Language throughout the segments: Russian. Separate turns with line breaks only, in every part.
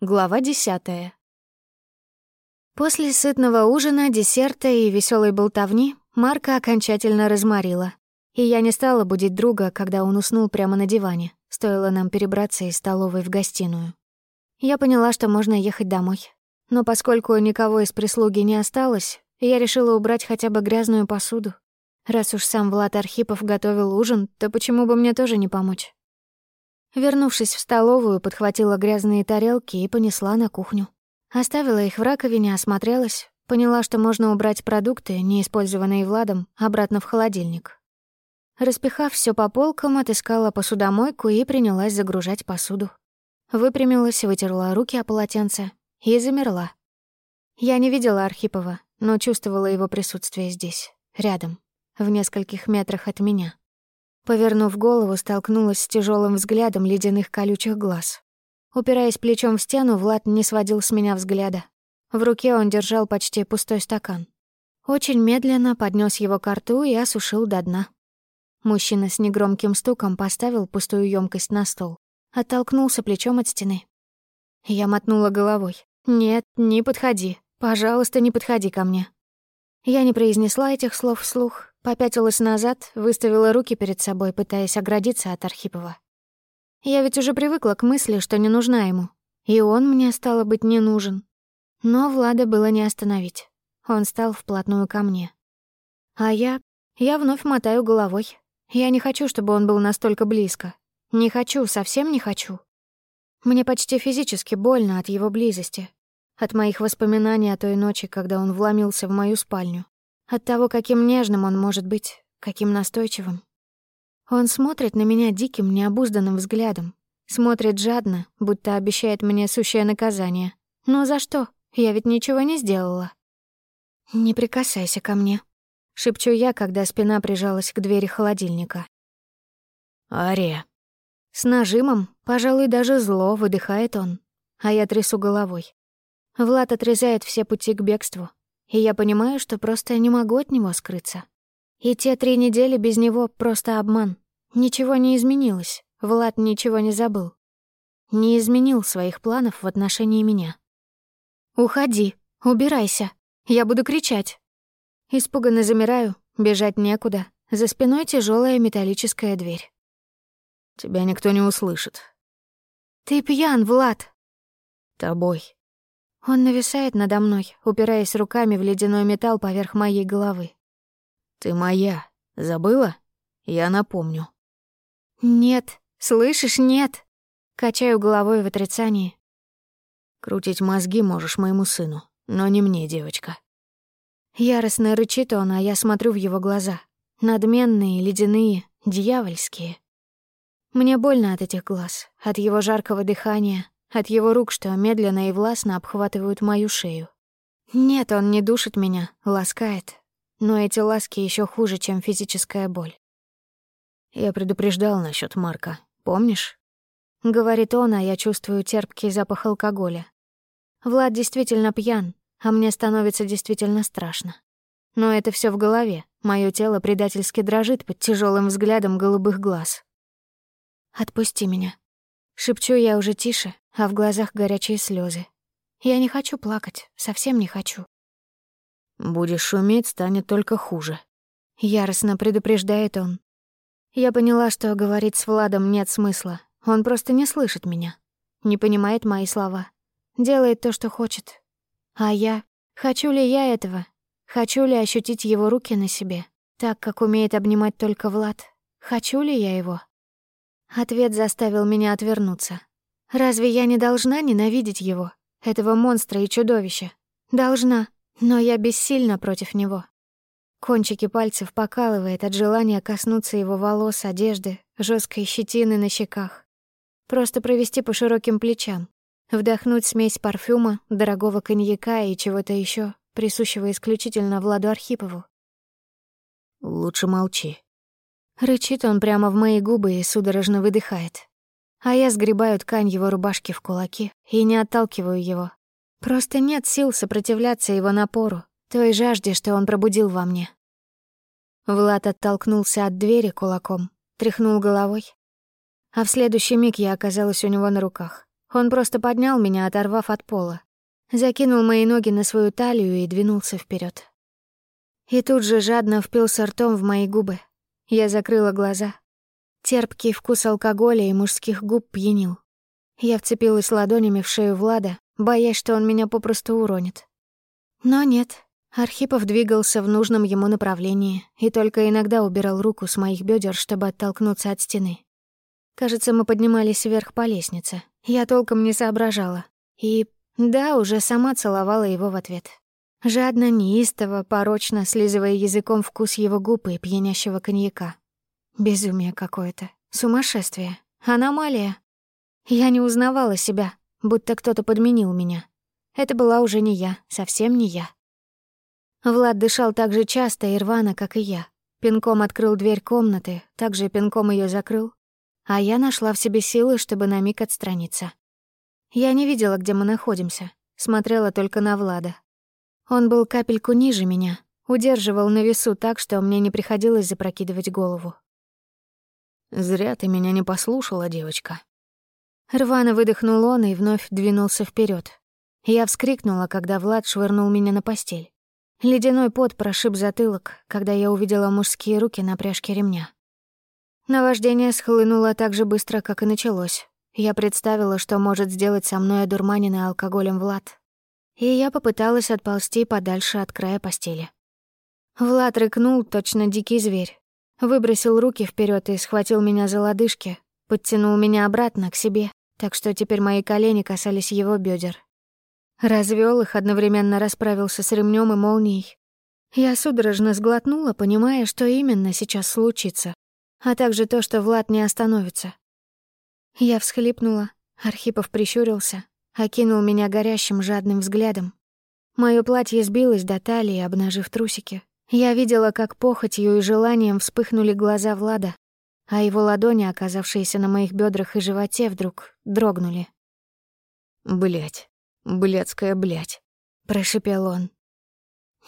Глава десятая. После сытного ужина, десерта и веселой болтовни Марка окончательно разморила. И я не стала будить друга, когда он уснул прямо на диване. Стоило нам перебраться из столовой в гостиную. Я поняла, что можно ехать домой. Но поскольку никого из прислуги не осталось, я решила убрать хотя бы грязную посуду. Раз уж сам Влад Архипов готовил ужин, то почему бы мне тоже не помочь? Вернувшись в столовую, подхватила грязные тарелки и понесла на кухню. Оставила их в раковине, осмотрелась, поняла, что можно убрать продукты, не использованные Владом, обратно в холодильник. Распихав все по полкам, отыскала посудомойку и принялась загружать посуду. Выпрямилась, вытерла руки о полотенце и замерла. Я не видела Архипова, но чувствовала его присутствие здесь, рядом, в нескольких метрах от меня. Повернув голову, столкнулась с тяжелым взглядом ледяных колючих глаз. Упираясь плечом в стену, Влад не сводил с меня взгляда. В руке он держал почти пустой стакан. Очень медленно поднес его к рту и осушил до дна. Мужчина с негромким стуком поставил пустую емкость на стол. Оттолкнулся плечом от стены. Я мотнула головой. «Нет, не подходи. Пожалуйста, не подходи ко мне». Я не произнесла этих слов вслух, Попятилась назад, выставила руки перед собой, пытаясь оградиться от Архипова. Я ведь уже привыкла к мысли, что не нужна ему. И он мне, стало быть, не нужен. Но Влада было не остановить. Он стал вплотную ко мне. А я... я вновь мотаю головой. Я не хочу, чтобы он был настолько близко. Не хочу, совсем не хочу. Мне почти физически больно от его близости. От моих воспоминаний о той ночи, когда он вломился в мою спальню. От того, каким нежным он может быть, каким настойчивым. Он смотрит на меня диким, необузданным взглядом. Смотрит жадно, будто обещает мне сущее наказание. Но за что? Я ведь ничего не сделала. «Не прикасайся ко мне», — шепчу я, когда спина прижалась к двери холодильника.
«Ария».
С нажимом, пожалуй, даже зло выдыхает он, а я трясу головой. Влад отрезает все пути к бегству, и я понимаю, что просто не могу от него скрыться. И те три недели без него — просто обман. Ничего не изменилось, Влад ничего не забыл. Не изменил своих планов в отношении меня. «Уходи, убирайся, я буду кричать». Испуганно замираю, бежать некуда, за спиной тяжелая металлическая дверь.
«Тебя никто не услышит».
«Ты пьян, Влад».
«Тобой».
Он нависает надо мной, упираясь руками в ледяной металл поверх моей головы.
«Ты моя. Забыла? Я напомню».
«Нет. Слышишь, нет». Качаю головой в отрицании.
«Крутить мозги можешь моему сыну, но не мне, девочка».
Яростно рычит он, а я смотрю в его глаза. Надменные, ледяные, дьявольские. Мне больно от этих глаз, от его жаркого дыхания, от его рук, что медленно и властно обхватывают мою шею. Нет, он не душит меня, ласкает. Но эти ласки еще хуже, чем физическая боль.
«Я предупреждал насчет Марка, помнишь?»
Говорит он, а я чувствую терпкий запах алкоголя. Влад действительно пьян, а мне становится действительно страшно. Но это все в голове. Мое тело предательски дрожит под тяжелым взглядом голубых глаз. «Отпусти меня». Шепчу я уже тише, а в глазах горячие слезы. Я не хочу плакать, совсем не хочу.
«Будешь шуметь, станет только хуже», —
яростно предупреждает он. Я поняла, что говорить с Владом нет смысла. Он просто не слышит меня, не понимает мои слова, делает то, что хочет. А я... Хочу ли я этого? Хочу ли ощутить его руки на себе, так, как умеет обнимать только Влад? Хочу ли я его? Ответ заставил меня отвернуться. Разве я не должна ненавидеть его, этого монстра и чудовища? Должна, но я бессильна против него. Кончики пальцев покалывает от желания коснуться его волос, одежды, жесткой щетины на щеках. Просто провести по широким плечам, вдохнуть смесь парфюма, дорогого коньяка и чего-то еще, присущего исключительно Владу Архипову.
«Лучше молчи».
Рычит он прямо в мои губы и судорожно выдыхает. А я сгребаю ткань его рубашки в кулаки и не отталкиваю его. Просто нет сил сопротивляться его напору, той жажде, что он пробудил во мне. Влад оттолкнулся от двери кулаком, тряхнул головой. А в следующий миг я оказалась у него на руках. Он просто поднял меня, оторвав от пола. Закинул мои ноги на свою талию и двинулся вперед. И тут же жадно впился ртом в мои губы. Я закрыла глаза. Терпкий вкус алкоголя и мужских губ пьянил. Я вцепилась ладонями в шею Влада, боясь, что он меня попросту уронит. Но нет, Архипов двигался в нужном ему направлении и только иногда убирал руку с моих бедер, чтобы оттолкнуться от стены. Кажется, мы поднимались вверх по лестнице. Я толком не соображала. И, да, уже сама целовала его в ответ. Жадно, неистово, порочно, слизывая языком вкус его губ и пьянящего коньяка. Безумие какое-то. Сумасшествие. Аномалия. Я не узнавала себя, будто кто-то подменил меня. Это была уже не я, совсем не я. Влад дышал так же часто и рвано, как и я. Пинком открыл дверь комнаты, также пинком ее закрыл, а я нашла в себе силы, чтобы на миг отстраниться. Я не видела, где мы находимся, смотрела только на Влада. Он был капельку ниже меня, удерживал на весу так, что мне не приходилось запрокидывать голову.
«Зря ты меня не послушала, девочка».
Рвано выдохнул он и вновь двинулся вперед. Я вскрикнула, когда Влад швырнул меня на постель. Ледяной пот прошиб затылок, когда я увидела мужские руки на пряжке ремня. Наваждение схлынуло так же быстро, как и началось. Я представила, что может сделать со мной одурманенный алкоголем Влад. И я попыталась отползти подальше от края постели. Влад рыкнул, точно дикий зверь. Выбросил руки вперед и схватил меня за лодыжки, подтянул меня обратно к себе, так что теперь мои колени касались его бедер. Развел их, одновременно расправился с ремнем и молнией. Я судорожно сглотнула, понимая, что именно сейчас случится а также то, что Влад не остановится. Я всхлипнула, Архипов прищурился, окинул меня горящим жадным взглядом. Моё платье сбилось до талии, обнажив трусики. Я видела, как похотью и желанием вспыхнули глаза Влада, а его ладони, оказавшиеся на моих бедрах и животе, вдруг дрогнули.
Блять, блядская блять,
прошипел он.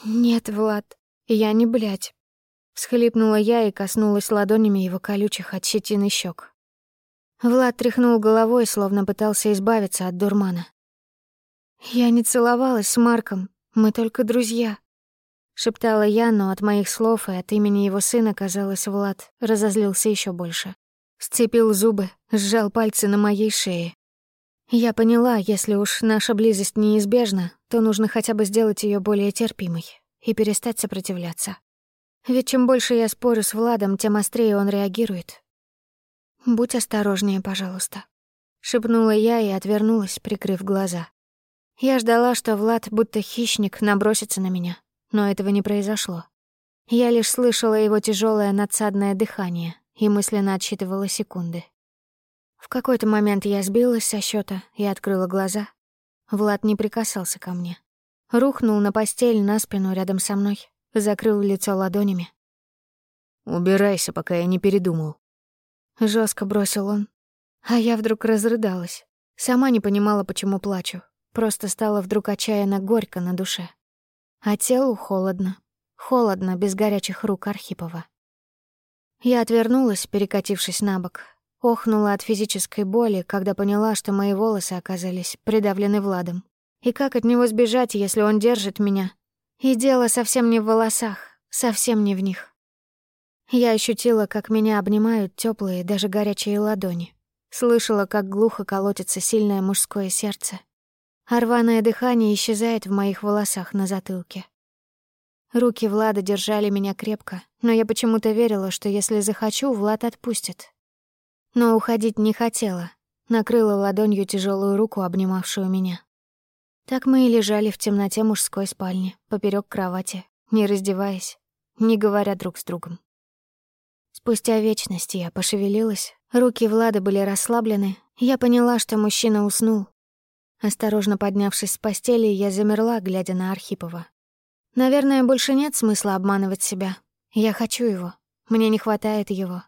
«Нет, Влад, я не блядь. Схлипнула я и коснулась ладонями его колючих от щетины щек. Влад тряхнул головой, словно пытался избавиться от дурмана. «Я не целовалась с Марком, мы только друзья», — шептала я, но от моих слов и от имени его сына, казалось, Влад разозлился еще больше. Сцепил зубы, сжал пальцы на моей шее. Я поняла, если уж наша близость неизбежна, то нужно хотя бы сделать ее более терпимой и перестать сопротивляться. Ведь чем больше я спорю с Владом, тем острее он реагирует. «Будь осторожнее, пожалуйста», — шепнула я и отвернулась, прикрыв глаза. Я ждала, что Влад, будто хищник, набросится на меня, но этого не произошло. Я лишь слышала его тяжелое надсадное дыхание и мысленно отсчитывала секунды. В какой-то момент я сбилась со счета и открыла глаза. Влад не прикасался ко мне. Рухнул на постель на спину рядом со мной, закрыл лицо ладонями.
«Убирайся, пока я не передумал».
Жестко бросил он. А я вдруг разрыдалась. Сама не понимала, почему плачу. Просто стало вдруг отчаянно горько на душе. А телу холодно. Холодно, без горячих рук Архипова. Я отвернулась, перекатившись на бок. Охнула от физической боли, когда поняла, что мои волосы оказались придавлены Владом. И как от него сбежать, если он держит меня, и дело совсем не в волосах, совсем не в них. Я ощутила, как меня обнимают теплые, даже горячие ладони. Слышала, как глухо колотится сильное мужское сердце. А рваное дыхание исчезает в моих волосах на затылке. Руки Влада держали меня крепко, но я почему-то верила, что если захочу, Влад отпустит. Но уходить не хотела. Накрыла ладонью тяжелую руку, обнимавшую меня. Так мы и лежали в темноте мужской спальни, поперек кровати, не раздеваясь, не говоря друг с другом. Спустя вечность я пошевелилась, руки Влада были расслаблены, я поняла, что мужчина уснул. Осторожно поднявшись с постели, я замерла, глядя на Архипова. Наверное, больше нет смысла обманывать себя. Я хочу его, мне не хватает его.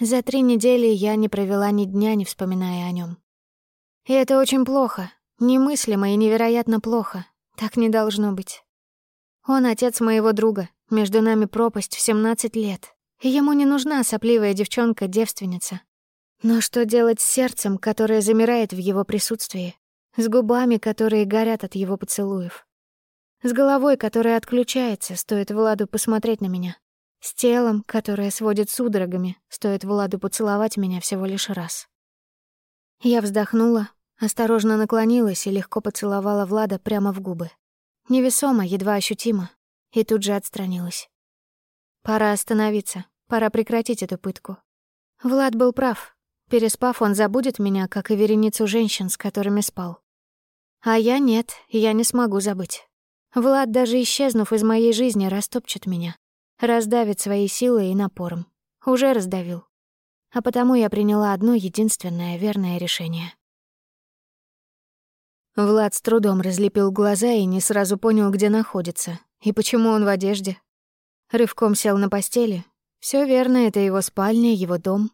За три недели я не провела ни дня, не вспоминая о нем. И это очень плохо, Немыслимо и невероятно плохо. Так не должно быть. Он отец моего друга. Между нами пропасть в 17 лет. Ему не нужна сопливая девчонка-девственница. Но что делать с сердцем, которое замирает в его присутствии? С губами, которые горят от его поцелуев? С головой, которая отключается, стоит Владу посмотреть на меня? С телом, которое сводит судорогами, стоит Владу поцеловать меня всего лишь раз? Я вздохнула, осторожно наклонилась и легко поцеловала Влада прямо в губы. Невесомо, едва ощутимо, и тут же отстранилась. Пора остановиться, пора прекратить эту пытку. Влад был прав. Переспав, он забудет меня, как и вереницу женщин, с которыми спал. А я нет, я не смогу забыть. Влад, даже исчезнув из моей жизни, растопчет меня. Раздавит своей силой и напором. Уже раздавил. А потому я приняла одно единственное верное решение. Влад с трудом разлепил глаза и не сразу понял, где находится, и почему он в одежде. Рывком сел на постели. Все верно, это его спальня, его дом.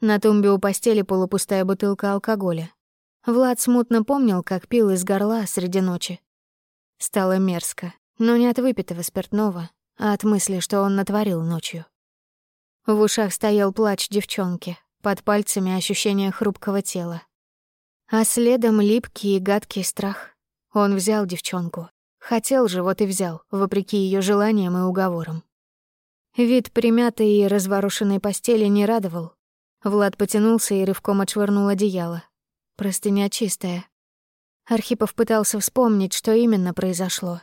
На тумбе у постели полупустая бутылка алкоголя. Влад смутно помнил, как пил из горла среди ночи. Стало мерзко, но не от выпитого спиртного, а от мысли, что он натворил ночью. В ушах стоял плач девчонки, под пальцами ощущение хрупкого тела. А следом липкий и гадкий страх. Он взял девчонку. Хотел же, вот и взял, вопреки ее желаниям и уговорам. Вид примятой и разворошенной постели не радовал. Влад потянулся и рывком отшвырнул одеяло. Простыня чистая. Архипов пытался вспомнить, что именно произошло.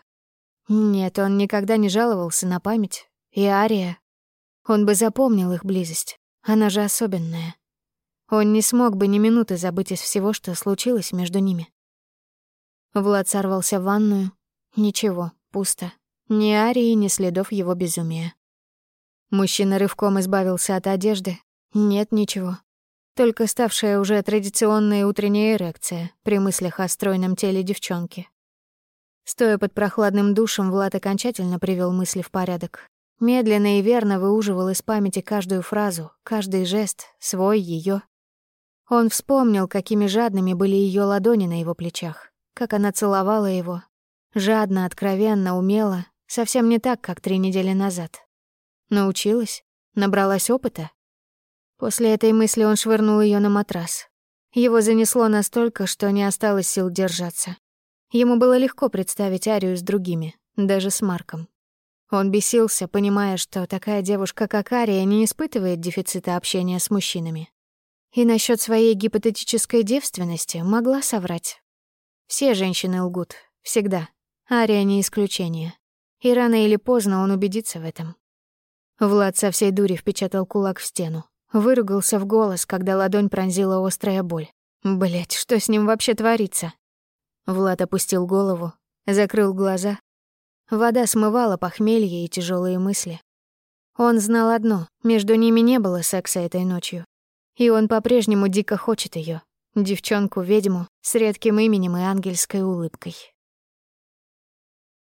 Нет, он никогда не жаловался на память. И Ария. Он бы запомнил их близость. Она же особенная. Он не смог бы ни минуты забыть из всего, что случилось между ними. Влад сорвался в ванную. Ничего, пусто. Ни Арии, ни следов его безумия. Мужчина рывком избавился от одежды. Нет ничего. Только ставшая уже традиционная утренняя эрекция при мыслях о стройном теле девчонки. Стоя под прохладным душем, Влад окончательно привел мысли в порядок. Медленно и верно выуживал из памяти каждую фразу, каждый жест, свой, ее. Он вспомнил, какими жадными были ее ладони на его плечах, как она целовала его. Жадно, откровенно, умело, совсем не так, как три недели назад. Научилась? Набралась опыта? После этой мысли он швырнул ее на матрас. Его занесло настолько, что не осталось сил держаться. Ему было легко представить Арию с другими, даже с Марком. Он бесился, понимая, что такая девушка, как Ария, не испытывает дефицита общения с мужчинами. И насчет своей гипотетической девственности могла соврать. Все женщины лгут. Всегда. Ария не исключение. И рано или поздно он убедится в этом. Влад со всей дури впечатал кулак в стену. Выругался в голос, когда ладонь пронзила острая боль. Блять, что с ним вообще творится? Влад опустил голову, закрыл глаза. Вода смывала похмелье и тяжелые мысли. Он знал одно — между ними не было секса этой ночью. И он по-прежнему дико хочет ее, девчонку-ведьму с редким именем и ангельской улыбкой.